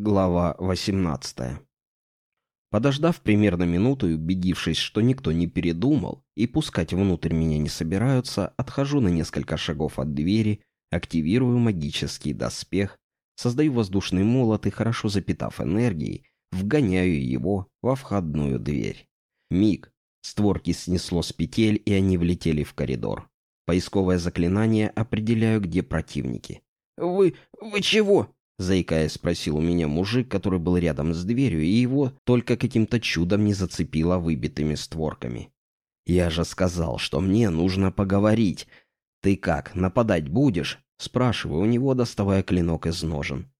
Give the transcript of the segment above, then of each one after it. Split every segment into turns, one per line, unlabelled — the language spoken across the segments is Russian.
Глава 18. Подождав примерно минуту и убедившись, что никто не передумал и пускать внутрь меня не собираются, отхожу на несколько шагов от двери, активирую магический доспех, создаю воздушный молот и, хорошо запитав энергией, вгоняю его во входную дверь. Миг. Створки снесло с петель, и они влетели в коридор. Поисковое заклинание определяю, где противники. «Вы... вы чего?» Заикаясь, спросил у меня мужик, который был рядом с дверью, и его только каким-то чудом не зацепило выбитыми створками. «Я же сказал, что мне нужно поговорить. Ты как, нападать будешь?» Спрашиваю у него, доставая клинок из ножен.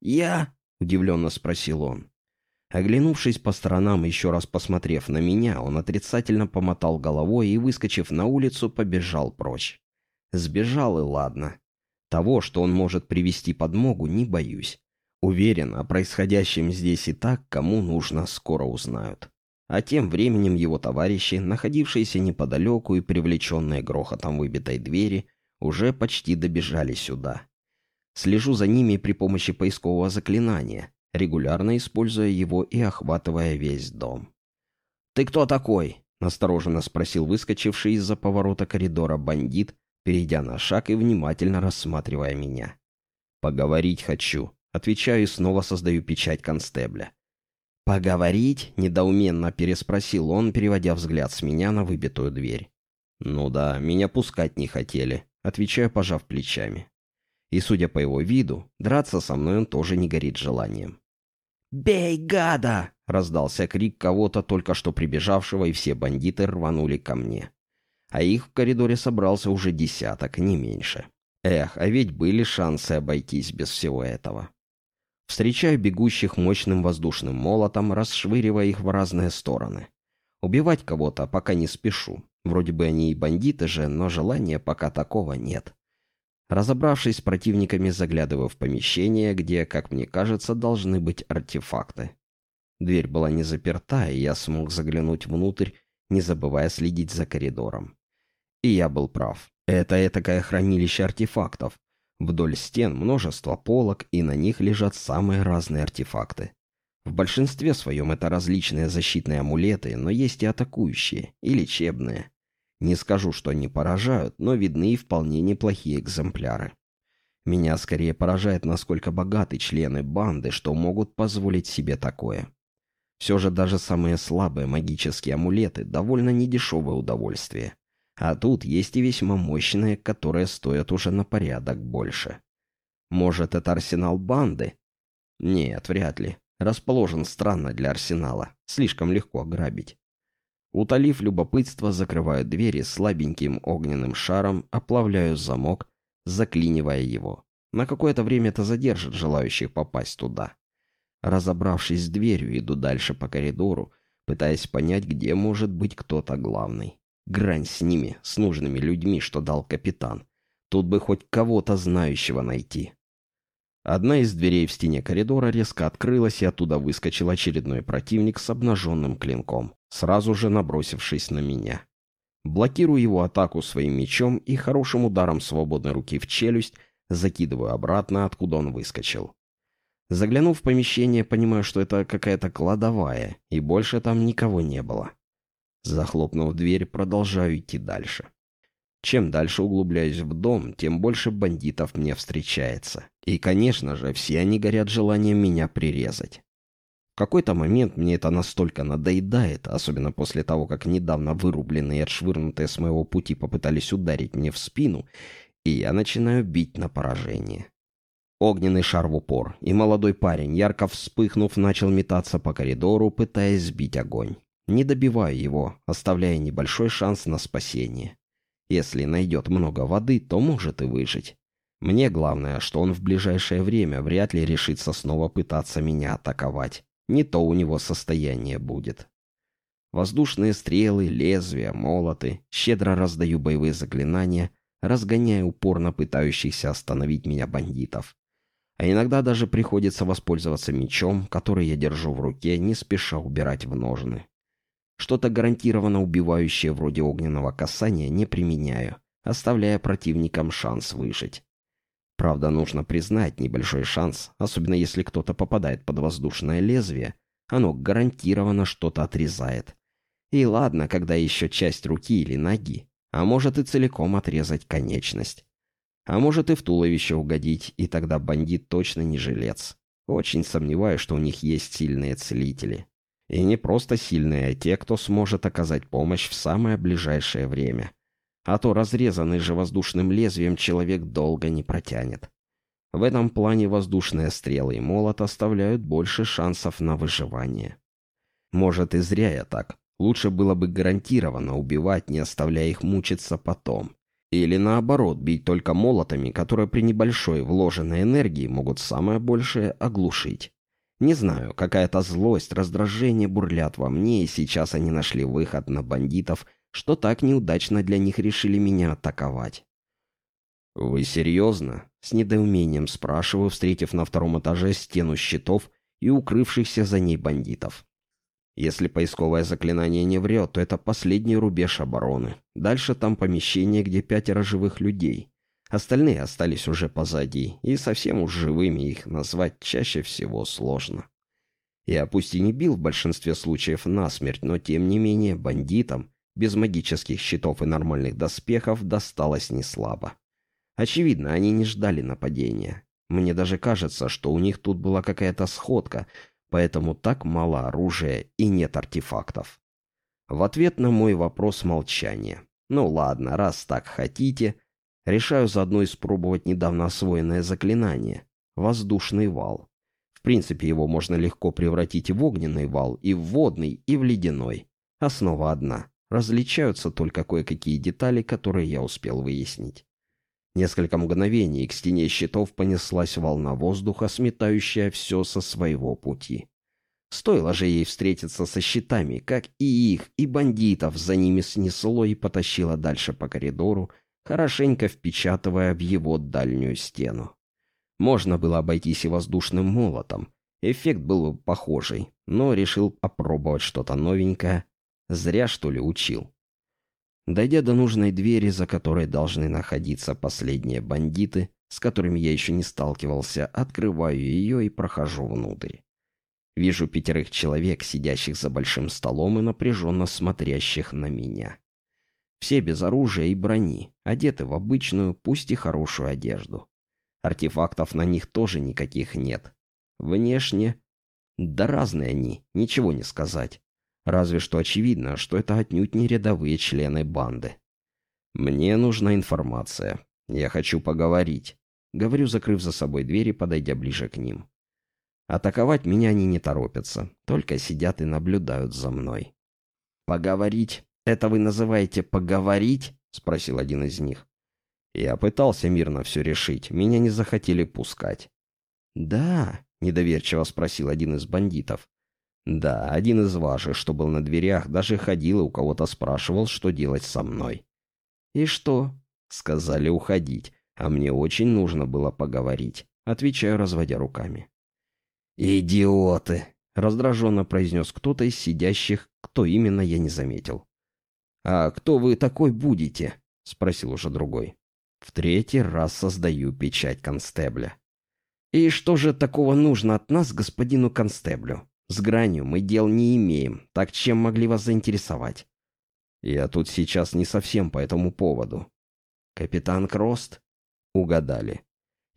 «Я?» — удивленно спросил он. Оглянувшись по сторонам, еще раз посмотрев на меня, он отрицательно помотал головой и, выскочив на улицу, побежал прочь. Сбежал и ладно. Того, что он может привести подмогу, не боюсь. Уверен, о происходящем здесь и так, кому нужно, скоро узнают. А тем временем его товарищи, находившиеся неподалеку и привлеченные грохотом выбитой двери, уже почти добежали сюда. Слежу за ними при помощи поискового заклинания, регулярно используя его и охватывая весь дом. «Ты кто такой?» — настороженно спросил выскочивший из-за поворота коридора бандит, перейдя на шаг и внимательно рассматривая меня. «Поговорить хочу», — отвечаю и снова создаю печать констебля. «Поговорить?» — недоуменно переспросил он, переводя взгляд с меня на выбитую дверь. «Ну да, меня пускать не хотели», — отвечаю, пожав плечами. И, судя по его виду, драться со мной он тоже не горит желанием. «Бей, гада!» — раздался крик кого-то, только что прибежавшего, и все бандиты рванули ко мне а их в коридоре собрался уже десяток, не меньше. Эх, а ведь были шансы обойтись без всего этого. Встречаю бегущих мощным воздушным молотом, расшвыривая их в разные стороны. Убивать кого-то пока не спешу. Вроде бы они и бандиты же, но желания пока такого нет. Разобравшись с противниками, заглядываю в помещение, где, как мне кажется, должны быть артефакты. Дверь была не заперта, и я смог заглянуть внутрь, не забывая следить за коридором. И я был прав. Это этакое хранилище артефактов. Вдоль стен множество полок, и на них лежат самые разные артефакты. В большинстве своем это различные защитные амулеты, но есть и атакующие, и лечебные. Не скажу, что они поражают, но видны и вполне неплохие экземпляры. Меня скорее поражает, насколько богаты члены банды, что могут позволить себе такое. Все же даже самые слабые магические амулеты – довольно недешевое удовольствие. А тут есть и весьма мощные, которые стоят уже на порядок больше. Может, это арсенал банды? Нет, вряд ли. Расположен странно для арсенала. Слишком легко ограбить. Утолив любопытство, закрываю двери слабеньким огненным шаром, оплавляю замок, заклинивая его. На какое-то время это задержит желающих попасть туда. Разобравшись с дверью, иду дальше по коридору, пытаясь понять, где может быть кто-то главный. Грань с ними, с нужными людьми, что дал капитан. Тут бы хоть кого-то знающего найти. Одна из дверей в стене коридора резко открылась, и оттуда выскочил очередной противник с обнаженным клинком, сразу же набросившись на меня. Блокирую его атаку своим мечом и хорошим ударом свободной руки в челюсть закидываю обратно, откуда он выскочил. Заглянув в помещение, понимаю, что это какая-то кладовая, и больше там никого не было. Захлопнув дверь, продолжаю идти дальше. Чем дальше углубляюсь в дом, тем больше бандитов мне встречается. И, конечно же, все они горят желанием меня прирезать. В какой-то момент мне это настолько надоедает, особенно после того, как недавно вырубленные и отшвырнутые с моего пути попытались ударить мне в спину, и я начинаю бить на поражение. Огненный шар в упор, и молодой парень, ярко вспыхнув, начал метаться по коридору, пытаясь сбить огонь. Не добиваю его, оставляя небольшой шанс на спасение. Если найдет много воды, то может и выжить. Мне главное, что он в ближайшее время вряд ли решится снова пытаться меня атаковать. Не то у него состояние будет. Воздушные стрелы, лезвия, молоты. Щедро раздаю боевые заклинания, разгоняя упорно пытающихся остановить меня бандитов. А иногда даже приходится воспользоваться мечом, который я держу в руке, не спеша убирать в ножны. Что-то гарантированно убивающее вроде огненного касания не применяю, оставляя противникам шанс выжить. Правда, нужно признать небольшой шанс, особенно если кто-то попадает под воздушное лезвие, оно гарантированно что-то отрезает. И ладно, когда еще часть руки или ноги, а может и целиком отрезать конечность. А может и в туловище угодить, и тогда бандит точно не жилец. Очень сомневаюсь, что у них есть сильные целители. И не просто сильные, а те, кто сможет оказать помощь в самое ближайшее время. А то разрезанный же воздушным лезвием человек долго не протянет. В этом плане воздушные стрелы и молот оставляют больше шансов на выживание. Может, и зря я так. Лучше было бы гарантированно убивать, не оставляя их мучиться потом. Или наоборот, бить только молотами, которые при небольшой вложенной энергии могут самое большее оглушить. Не знаю, какая-то злость, раздражение бурлят во мне, и сейчас они нашли выход на бандитов – что так неудачно для них решили меня атаковать. «Вы серьезно?» — с недоумением спрашиваю, встретив на втором этаже стену щитов и укрывшихся за ней бандитов. Если поисковое заклинание не врет, то это последний рубеж обороны. Дальше там помещение, где пятеро живых людей. Остальные остались уже позади, и совсем уж живыми их назвать чаще всего сложно. Я пусть и не бил в большинстве случаев насмерть, но тем не менее бандитам без магических щитов и нормальных доспехов досталось неслабо. Очевидно, они не ждали нападения. Мне даже кажется, что у них тут была какая-то сходка, поэтому так мало оружия и нет артефактов. В ответ на мой вопрос молчание. Ну ладно, раз так хотите, решаю заодно испробовать недавно освоенное заклинание — воздушный вал. В принципе, его можно легко превратить в огненный вал, и в водный, и в ледяной. Основа одна. Различаются только кое-какие детали, которые я успел выяснить. Несколько мгновений к стене щитов понеслась волна воздуха, сметающая все со своего пути. Стоило же ей встретиться со щитами, как и их, и бандитов за ними снесло и потащило дальше по коридору, хорошенько впечатывая в его дальнюю стену. Можно было обойтись и воздушным молотом. Эффект был похожий, но решил опробовать что-то новенькое, Зря, что ли, учил. Дойдя до нужной двери, за которой должны находиться последние бандиты, с которыми я еще не сталкивался, открываю ее и прохожу внутрь. Вижу пятерых человек, сидящих за большим столом и напряженно смотрящих на меня. Все без оружия и брони, одеты в обычную, пусть и хорошую одежду. Артефактов на них тоже никаких нет. Внешне... Да разные они, ничего не сказать. Разве что очевидно, что это отнюдь не рядовые члены банды. «Мне нужна информация. Я хочу поговорить», — говорю, закрыв за собой дверь и подойдя ближе к ним. Атаковать меня они не торопятся, только сидят и наблюдают за мной. «Поговорить? Это вы называете поговорить?» — спросил один из них. Я пытался мирно все решить, меня не захотели пускать. «Да?» — недоверчиво спросил один из бандитов. Да, один из ваших, что был на дверях, даже ходил и у кого-то спрашивал, что делать со мной. «И что?» Сказали уходить, а мне очень нужно было поговорить. Отвечаю, разводя руками. «Идиоты!» — раздраженно произнес кто-то из сидящих, кто именно, я не заметил. «А кто вы такой будете?» — спросил уже другой. В третий раз создаю печать констебля. «И что же такого нужно от нас господину констеблю?» С гранью мы дел не имеем, так чем могли вас заинтересовать? Я тут сейчас не совсем по этому поводу. Капитан Крост? Угадали.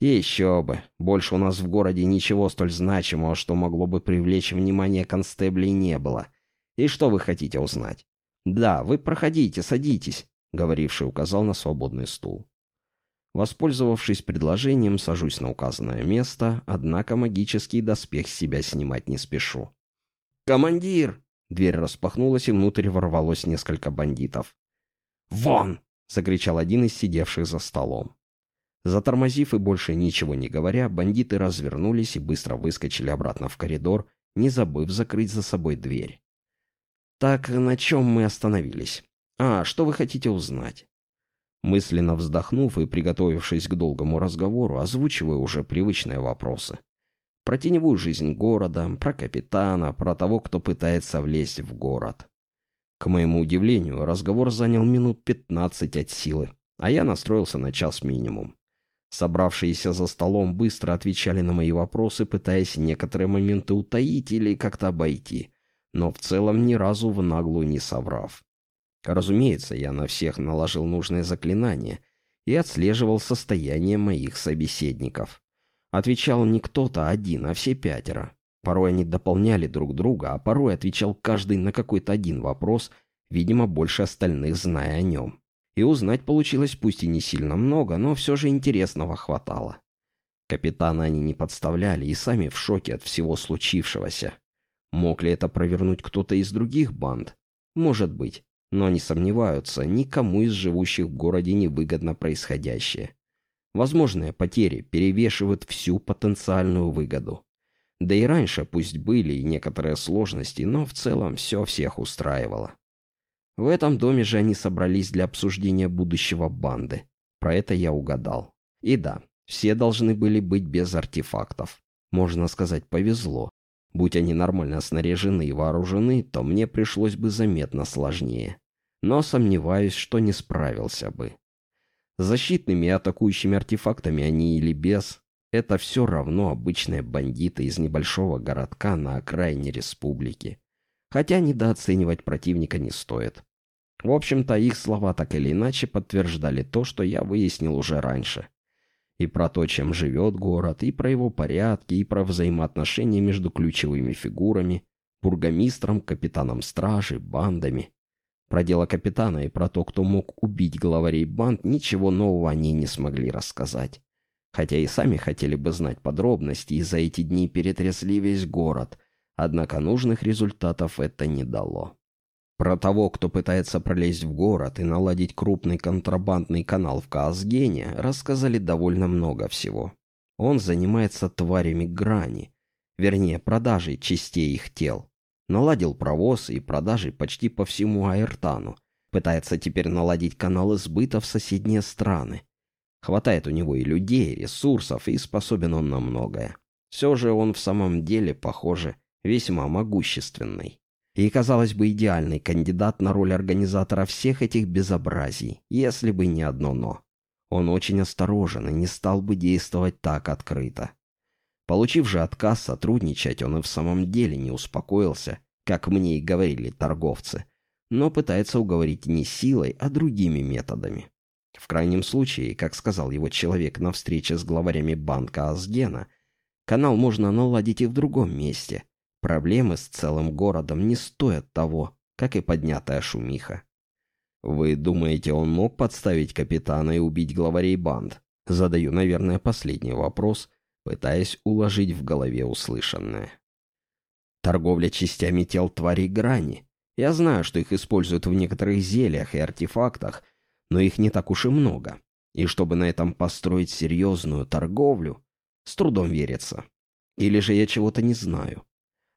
Еще бы. Больше у нас в городе ничего столь значимого, что могло бы привлечь внимание констеблей, не было. И что вы хотите узнать? Да, вы проходите, садитесь, говоривший указал на свободный стул. Воспользовавшись предложением, сажусь на указанное место, однако магический доспех с себя снимать не спешу. «Командир!» Дверь распахнулась, и внутрь ворвалось несколько бандитов. «Вон!» — закричал один из сидевших за столом. Затормозив и больше ничего не говоря, бандиты развернулись и быстро выскочили обратно в коридор, не забыв закрыть за собой дверь. «Так, на чем мы остановились? А, что вы хотите узнать?» Мысленно вздохнув и приготовившись к долгому разговору, озвучиваю уже привычные вопросы. Про теневую жизнь города, про капитана, про того, кто пытается влезть в город. К моему удивлению, разговор занял минут пятнадцать от силы, а я настроился на час минимум. Собравшиеся за столом быстро отвечали на мои вопросы, пытаясь некоторые моменты утаить или как-то обойти, но в целом ни разу в наглую не соврав. Разумеется, я на всех наложил нужное заклинание и отслеживал состояние моих собеседников. Отвечал не кто-то один, а все пятеро. Порой они дополняли друг друга, а порой отвечал каждый на какой-то один вопрос, видимо, больше остальных зная о нем. И узнать получилось пусть и не сильно много, но все же интересного хватало. Капитана они не подставляли и сами в шоке от всего случившегося. Мог ли это провернуть кто-то из других банд? Может быть, но они сомневаются, никому из живущих в городе не выгодно происходящее. Возможные потери перевешивают всю потенциальную выгоду. Да и раньше пусть были и некоторые сложности, но в целом все всех устраивало. В этом доме же они собрались для обсуждения будущего банды. Про это я угадал. И да, все должны были быть без артефактов. Можно сказать, повезло. Будь они нормально снаряжены и вооружены, то мне пришлось бы заметно сложнее. Но сомневаюсь, что не справился бы. Защитными и атакующими артефактами они или без, это все равно обычные бандиты из небольшого городка на окраине республики. Хотя недооценивать противника не стоит. В общем-то, их слова так или иначе подтверждали то, что я выяснил уже раньше. И про то, чем живет город, и про его порядки, и про взаимоотношения между ключевыми фигурами, бургомистром, капитаном стражи, бандами. Про дело капитана и про то, кто мог убить главарей банд, ничего нового они не смогли рассказать. Хотя и сами хотели бы знать подробности, и за эти дни перетрясли весь город, однако нужных результатов это не дало. Про того, кто пытается пролезть в город и наладить крупный контрабандный канал в Каасгене, рассказали довольно много всего. Он занимается тварями грани, вернее, продажей частей их тел. Наладил провоз и продажи почти по всему Аэртану. Пытается теперь наладить каналы сбыта в соседние страны. Хватает у него и людей, и ресурсов, и способен он на многое. Все же он в самом деле, похоже, весьма могущественный. И, казалось бы, идеальный кандидат на роль организатора всех этих безобразий, если бы не одно «но». Он очень осторожен и не стал бы действовать так открыто. Получив же отказ сотрудничать, он и в самом деле не успокоился, как мне и говорили торговцы, но пытается уговорить не силой, а другими методами. В крайнем случае, как сказал его человек на встрече с главарями банка Асгена, канал можно наладить и в другом месте – Проблемы с целым городом не стоят того, как и поднятая шумиха. Вы думаете, он мог подставить капитана и убить главарей банд? Задаю, наверное, последний вопрос, пытаясь уложить в голове услышанное. Торговля частями тел тварей грани. Я знаю, что их используют в некоторых зельях и артефактах, но их не так уж и много. И чтобы на этом построить серьезную торговлю, с трудом верится. Или же я чего-то не знаю.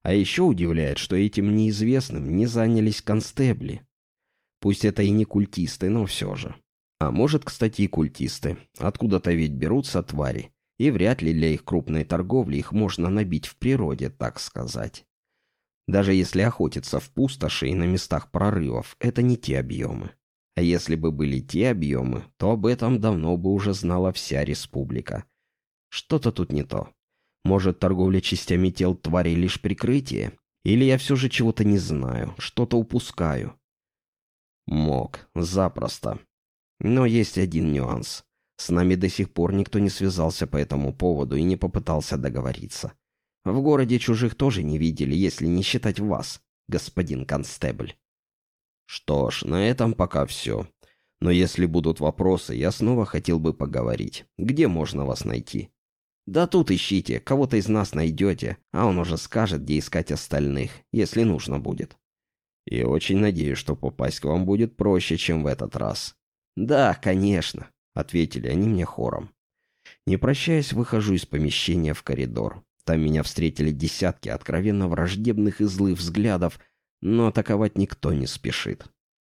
А еще удивляет, что этим неизвестным не занялись констебли. Пусть это и не культисты, но все же. А может, кстати, и культисты. Откуда-то ведь берутся твари. И вряд ли для их крупной торговли их можно набить в природе, так сказать. Даже если охотиться в пустоши и на местах прорывов, это не те объемы. А если бы были те объемы, то об этом давно бы уже знала вся республика. Что-то тут не то. Может, торговля частями тел тварей лишь прикрытие? Или я все же чего-то не знаю, что-то упускаю? Мог, запросто. Но есть один нюанс. С нами до сих пор никто не связался по этому поводу и не попытался договориться. В городе чужих тоже не видели, если не считать вас, господин констебль. Что ж, на этом пока все. Но если будут вопросы, я снова хотел бы поговорить. Где можно вас найти? Да тут ищите, кого-то из нас найдете, а он уже скажет, где искать остальных, если нужно будет. И очень надеюсь, что попасть к вам будет проще, чем в этот раз. Да, конечно, ответили они мне хором. Не прощаясь, выхожу из помещения в коридор. Там меня встретили десятки откровенно враждебных и злых взглядов, но атаковать никто не спешит.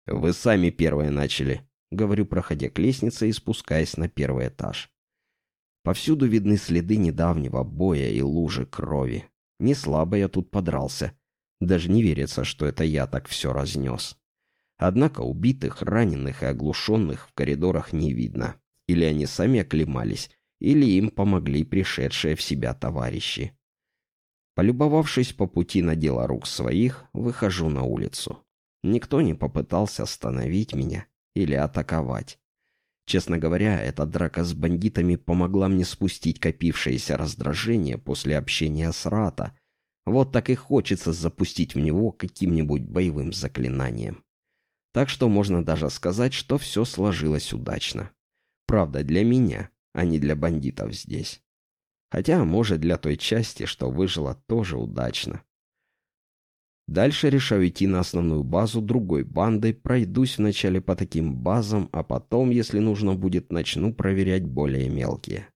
«Вы сами первые начали», — говорю, проходя к лестнице и спускаясь на первый этаж. Повсюду видны следы недавнего боя и лужи крови. Не слабо я тут подрался. Даже не верится, что это я так все разнес. Однако убитых, раненых и оглушенных в коридорах не видно. Или они сами оклемались, или им помогли пришедшие в себя товарищи. Полюбовавшись по пути на дело рук своих, выхожу на улицу. Никто не попытался остановить меня или атаковать. Честно говоря, эта драка с бандитами помогла мне спустить копившееся раздражение после общения с Рата. Вот так и хочется запустить в него каким-нибудь боевым заклинанием. Так что можно даже сказать, что все сложилось удачно. Правда, для меня, а не для бандитов здесь. Хотя, может, для той части, что выжила, тоже удачно. Дальше решаю идти на основную базу другой банды, пройдусь вначале по таким базам, а потом, если нужно будет, начну проверять более мелкие.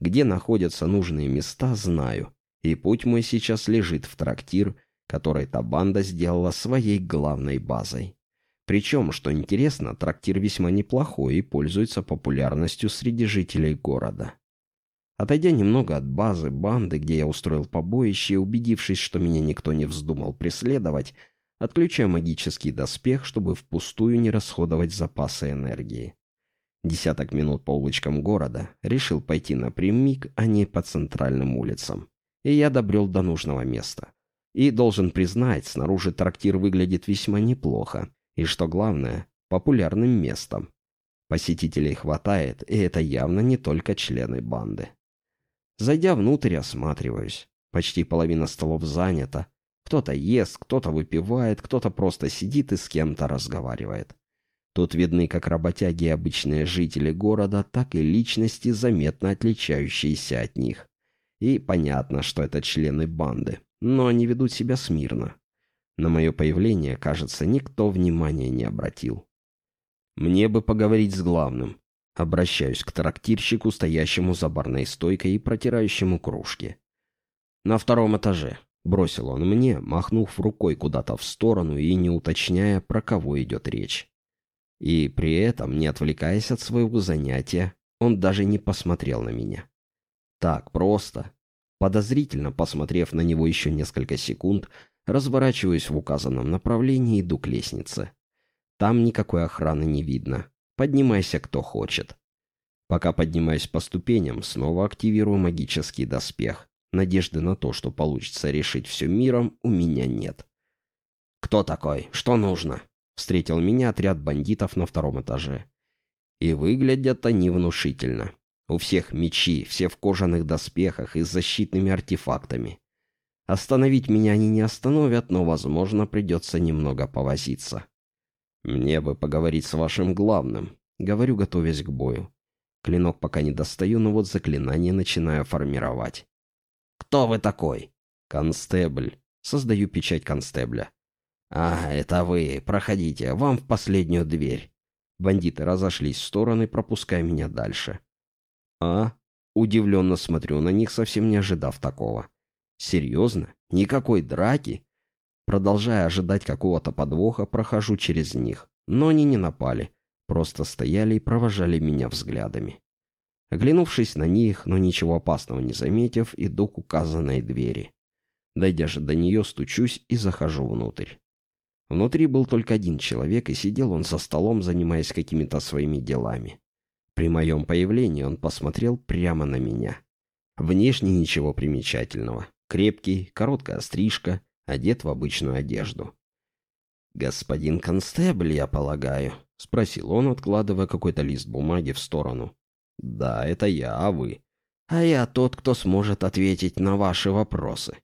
Где находятся нужные места, знаю, и путь мой сейчас лежит в трактир, который та банда сделала своей главной базой. Причем, что интересно, трактир весьма неплохой и пользуется популярностью среди жителей города. Отойдя немного от базы банды, где я устроил побоище, убедившись, что меня никто не вздумал преследовать, отключаю магический доспех, чтобы впустую не расходовать запасы энергии. Десяток минут по улочкам города решил пойти напрямик, а не по центральным улицам. И я добрел до нужного места. И должен признать, снаружи трактир выглядит весьма неплохо. И что главное, популярным местом. Посетителей хватает, и это явно не только члены банды. Зайдя внутрь, осматриваюсь. Почти половина столов занята. Кто-то ест, кто-то выпивает, кто-то просто сидит и с кем-то разговаривает. Тут видны как работяги и обычные жители города, так и личности, заметно отличающиеся от них. И понятно, что это члены банды, но они ведут себя смирно. На мое появление, кажется, никто внимания не обратил. Мне бы поговорить с главным, Обращаюсь к трактирщику, стоящему за барной стойкой и протирающему кружки. «На втором этаже», — бросил он мне, махнув рукой куда-то в сторону и не уточняя, про кого идет речь. И при этом, не отвлекаясь от своего занятия, он даже не посмотрел на меня. Так просто. Подозрительно посмотрев на него еще несколько секунд, разворачиваюсь в указанном направлении и иду к лестнице. Там никакой охраны не видно. Поднимайся, кто хочет. Пока поднимаюсь по ступеням, снова активирую магический доспех. Надежды на то, что получится решить все миром, у меня нет. «Кто такой? Что нужно?» Встретил меня отряд бандитов на втором этаже. И выглядят они внушительно. У всех мечи, все в кожаных доспехах и с защитными артефактами. Остановить меня они не остановят, но, возможно, придется немного повозиться. «Мне бы поговорить с вашим главным», — говорю, готовясь к бою. Клинок пока не достаю, но вот заклинание начинаю формировать. «Кто вы такой?» «Констебль». Создаю печать констебля. «А, это вы. Проходите. Вам в последнюю дверь». Бандиты разошлись в стороны, пропуская меня дальше. «А?» Удивленно смотрю на них, совсем не ожидав такого. «Серьезно? Никакой драки?» Продолжая ожидать какого-то подвоха, прохожу через них. Но они не напали. Просто стояли и провожали меня взглядами. Оглянувшись на них, но ничего опасного не заметив, иду к указанной двери. Дойдя же до нее, стучусь и захожу внутрь. Внутри был только один человек, и сидел он за столом, занимаясь какими-то своими делами. При моем появлении он посмотрел прямо на меня. Внешне ничего примечательного. Крепкий, короткая стрижка, одет в обычную одежду. «Господин констебль, я полагаю?» — спросил он, откладывая какой-то лист бумаги в сторону. «Да, это я, а вы?» «А я тот, кто сможет ответить на ваши вопросы».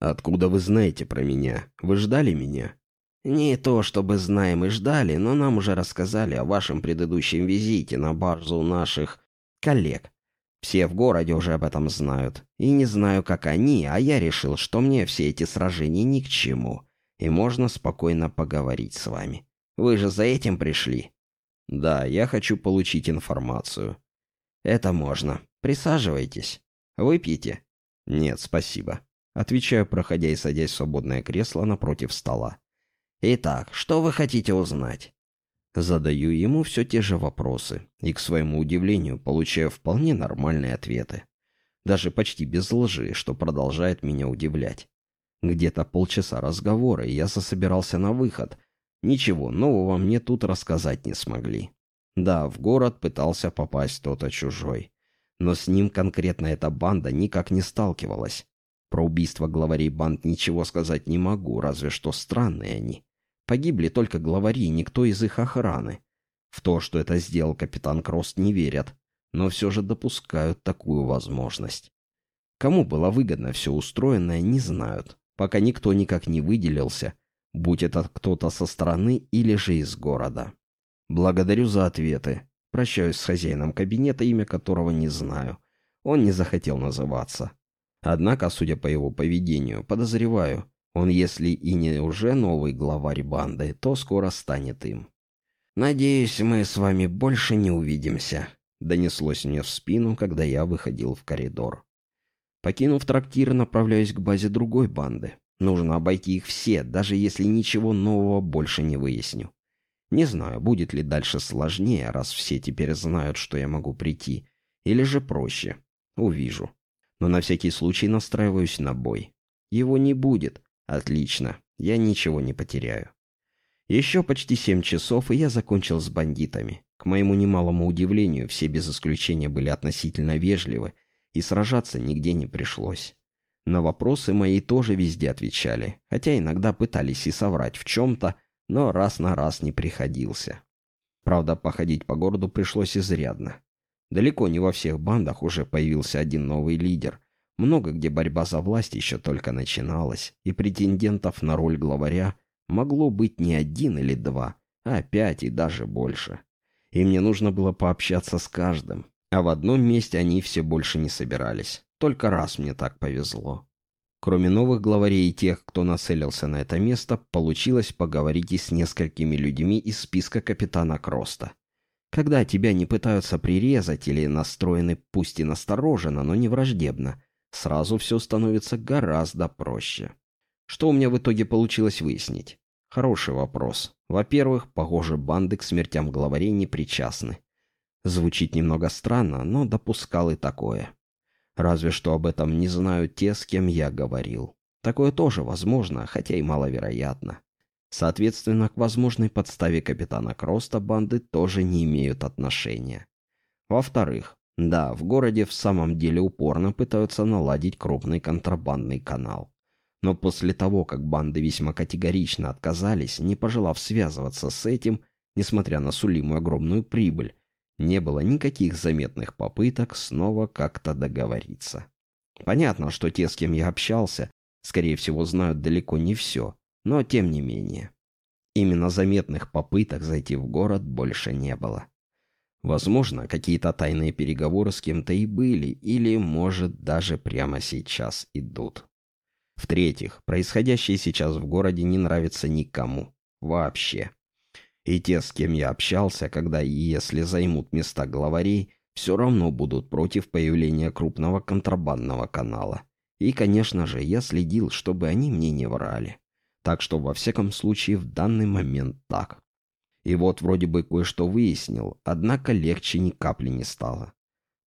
«Откуда вы знаете про меня? Вы ждали меня?» «Не то, чтобы знаем и ждали, но нам уже рассказали о вашем предыдущем визите на базу наших коллег. Все в городе уже об этом знают. И не знаю, как они, а я решил, что мне все эти сражения ни к чему. И можно спокойно поговорить с вами. Вы же за этим пришли? Да, я хочу получить информацию. Это можно. Присаживайтесь. Выпьете? Нет, спасибо. Отвечаю, проходя и садясь в свободное кресло напротив стола. Итак, что вы хотите узнать? Задаю ему все те же вопросы и, к своему удивлению, получаю вполне нормальные ответы. Даже почти без лжи, что продолжает меня удивлять. Где-то полчаса разговора, и я засобирался на выход. Ничего нового мне тут рассказать не смогли. Да, в город пытался попасть кто-то чужой. Но с ним конкретно эта банда никак не сталкивалась. Про убийство главарей банд ничего сказать не могу, разве что странные они. Погибли только главари, никто из их охраны. В то, что это сделал капитан Крост, не верят, но все же допускают такую возможность. Кому было выгодно все устроенное, не знают, пока никто никак не выделился, будь это кто-то со стороны или же из города. Благодарю за ответы. Прощаюсь с хозяином кабинета, имя которого не знаю. Он не захотел называться. Однако, судя по его поведению, подозреваю, он, если и не уже новый главарь банды, то скоро станет им. «Надеюсь, мы с вами больше не увидимся», — донеслось мне в спину, когда я выходил в коридор. Покинув трактир, направляюсь к базе другой банды. Нужно обойти их все, даже если ничего нового больше не выясню. Не знаю, будет ли дальше сложнее, раз все теперь знают, что я могу прийти, или же проще. Увижу но на всякий случай настраиваюсь на бой. Его не будет. Отлично, я ничего не потеряю. Еще почти семь часов, и я закончил с бандитами. К моему немалому удивлению, все без исключения были относительно вежливы, и сражаться нигде не пришлось. На вопросы мои тоже везде отвечали, хотя иногда пытались и соврать в чем-то, но раз на раз не приходился. Правда, походить по городу пришлось изрядно. Далеко не во всех бандах уже появился один новый лидер. Много где борьба за власть еще только начиналась, и претендентов на роль главаря могло быть не один или два, а пять и даже больше. И мне нужно было пообщаться с каждым, а в одном месте они все больше не собирались. Только раз мне так повезло. Кроме новых главарей и тех, кто нацелился на это место, получилось поговорить и с несколькими людьми из списка капитана Кроста. Когда тебя не пытаются прирезать или настроены пусть и настороженно, но не враждебно, сразу все становится гораздо проще. Что у меня в итоге получилось выяснить? Хороший вопрос. Во-первых, похоже, банды к смертям главарей не причастны. Звучит немного странно, но допускал и такое. Разве что об этом не знают те, с кем я говорил. Такое тоже возможно, хотя и маловероятно. Соответственно, к возможной подставе капитана Кроста банды тоже не имеют отношения. Во-вторых, да, в городе в самом деле упорно пытаются наладить крупный контрабандный канал. Но после того, как банды весьма категорично отказались, не пожелав связываться с этим, несмотря на сулимую огромную прибыль, не было никаких заметных попыток снова как-то договориться. Понятно, что те, с кем я общался, скорее всего, знают далеко не все, но тем не менее. Именно заметных попыток зайти в город больше не было. Возможно, какие-то тайные переговоры с кем-то и были, или, может, даже прямо сейчас идут. В-третьих, происходящее сейчас в городе не нравится никому. Вообще. И те, с кем я общался, когда и если займут места главарей, все равно будут против появления крупного контрабандного канала. И, конечно же, я следил, чтобы они мне не врали. Так что, во всяком случае, в данный момент так. И вот вроде бы кое-что выяснил, однако легче ни капли не стало.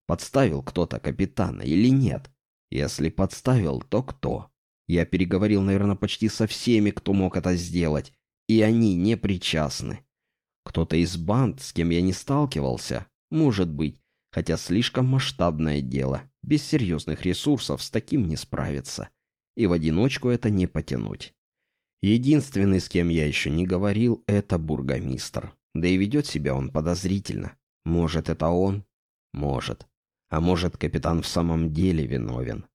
Подставил кто-то капитана или нет? Если подставил, то кто? Я переговорил, наверное, почти со всеми, кто мог это сделать, и они не причастны. Кто-то из банд, с кем я не сталкивался, может быть, хотя слишком масштабное дело, без серьезных ресурсов с таким не справиться. И в одиночку это не потянуть. Единственный, с кем я еще не говорил, это бургомистр. Да и ведет себя он подозрительно. Может, это он? Может. А может, капитан в самом деле виновен.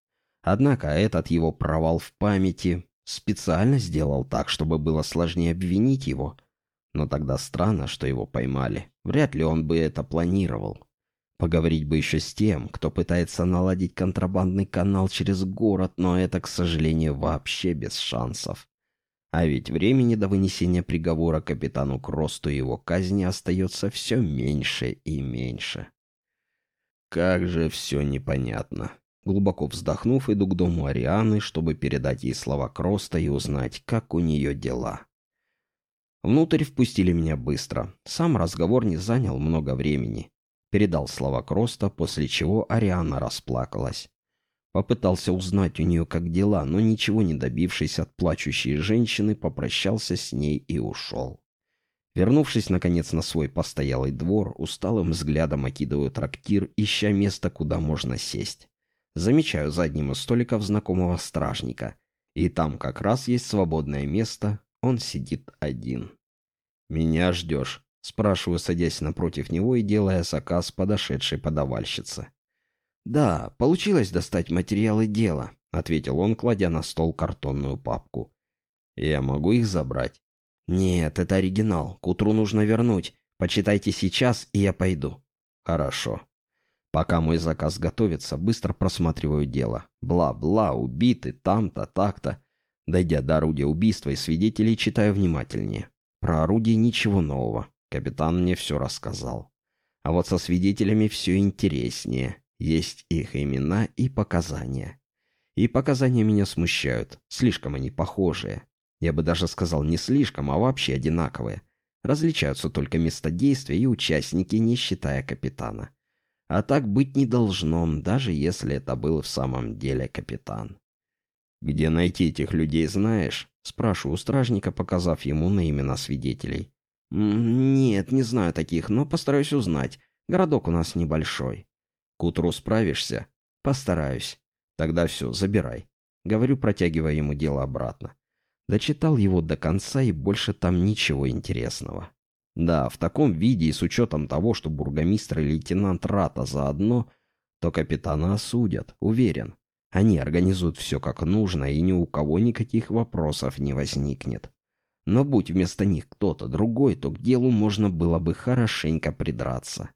Однако этот его провал в памяти специально сделал так, чтобы было сложнее обвинить его. Но тогда странно, что его поймали. Вряд ли он бы это планировал. Поговорить бы еще с тем, кто пытается наладить контрабандный канал через город, но это, к сожалению, вообще без шансов. А ведь времени до вынесения приговора капитану Кросту и его казни остается все меньше и меньше. Как же все непонятно. Глубоко вздохнув, иду к дому Арианы, чтобы передать ей слова Кроста и узнать, как у нее дела. Внутрь впустили меня быстро. Сам разговор не занял много времени. Передал слова Кроста, после чего Ариана расплакалась. Попытался узнать у нее, как дела, но ничего не добившись от плачущей женщины, попрощался с ней и ушел. Вернувшись, наконец, на свой постоялый двор, усталым взглядом окидываю трактир, ища место, куда можно сесть. Замечаю за одним из столиков знакомого стражника. И там как раз есть свободное место, он сидит один. «Меня ждешь?» — спрашиваю, садясь напротив него и делая заказ подошедшей подавальщице. «Да, получилось достать материалы дела», — ответил он, кладя на стол картонную папку. «Я могу их забрать?» «Нет, это оригинал. К утру нужно вернуть. Почитайте сейчас, и я пойду». «Хорошо». Пока мой заказ готовится, быстро просматриваю дело. Бла-бла, убиты, там-то, так-то. Дойдя до орудия убийства и свидетелей, читаю внимательнее. Про орудие ничего нового. Капитан мне все рассказал. А вот со свидетелями все интереснее. Есть их имена и показания. И показания меня смущают. Слишком они похожие. Я бы даже сказал не слишком, а вообще одинаковые. Различаются только место действия и участники, не считая капитана. А так быть не должно, даже если это был в самом деле капитан. «Где найти этих людей, знаешь?» — спрашиваю у стражника, показав ему на имена свидетелей. «Нет, не знаю таких, но постараюсь узнать. Городок у нас небольшой». «К утру справишься?» «Постараюсь». «Тогда все, забирай». Говорю, протягивая ему дело обратно. Дочитал его до конца, и больше там ничего интересного. Да, в таком виде и с учетом того, что бургомистр и лейтенант Рата заодно, то капитана осудят, уверен. Они организуют все как нужно, и ни у кого никаких вопросов не возникнет. Но будь вместо них кто-то другой, то к делу можно было бы хорошенько придраться.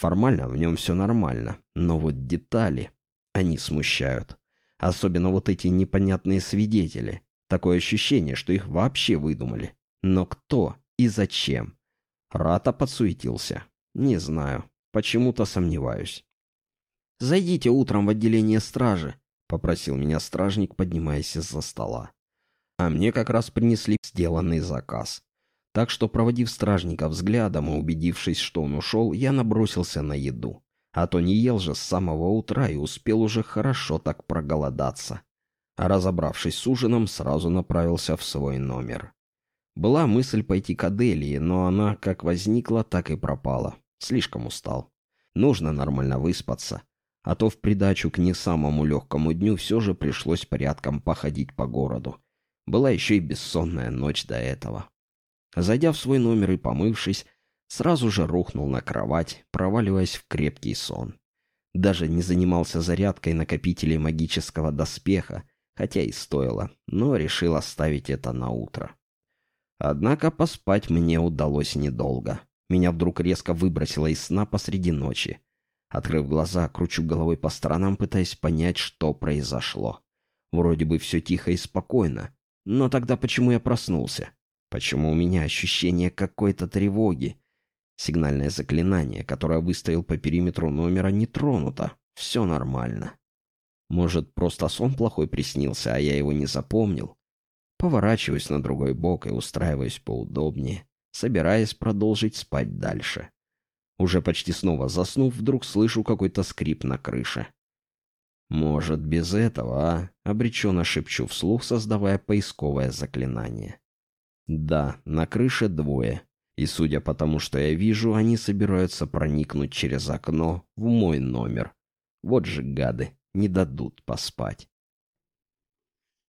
Формально в нем все нормально, но вот детали, они смущают. Особенно вот эти непонятные свидетели. Такое ощущение, что их вообще выдумали. Но кто и зачем? Рата подсуетился. Не знаю. Почему-то сомневаюсь. «Зайдите утром в отделение стражи», — попросил меня стражник, поднимаясь из-за стола. А мне как раз принесли сделанный заказ. Так что, проводив стражника взглядом и убедившись, что он ушел, я набросился на еду. А то не ел же с самого утра и успел уже хорошо так проголодаться а разобравшись с ужином, сразу направился в свой номер. Была мысль пойти к Аделии, но она как возникла, так и пропала. Слишком устал. Нужно нормально выспаться. А то в придачу к не самому легкому дню все же пришлось порядком походить по городу. Была еще и бессонная ночь до этого. Зайдя в свой номер и помывшись, сразу же рухнул на кровать, проваливаясь в крепкий сон. Даже не занимался зарядкой накопителей магического доспеха, хотя и стоило, но решил оставить это на утро. Однако поспать мне удалось недолго. Меня вдруг резко выбросило из сна посреди ночи. Открыв глаза, кручу головой по сторонам, пытаясь понять, что произошло. Вроде бы все тихо и спокойно. Но тогда почему я проснулся? Почему у меня ощущение какой-то тревоги? Сигнальное заклинание, которое выставил по периметру номера, не тронуто. Все нормально. Может, просто сон плохой приснился, а я его не запомнил? Поворачиваюсь на другой бок и устраиваюсь поудобнее, собираясь продолжить спать дальше. Уже почти снова заснув, вдруг слышу какой-то скрип на крыше. «Может, без этого, а?» — обреченно шепчу вслух, создавая поисковое заклинание. «Да, на крыше двое, и судя по тому, что я вижу, они собираются проникнуть через окно в мой номер. Вот же гады!» не дадут поспать.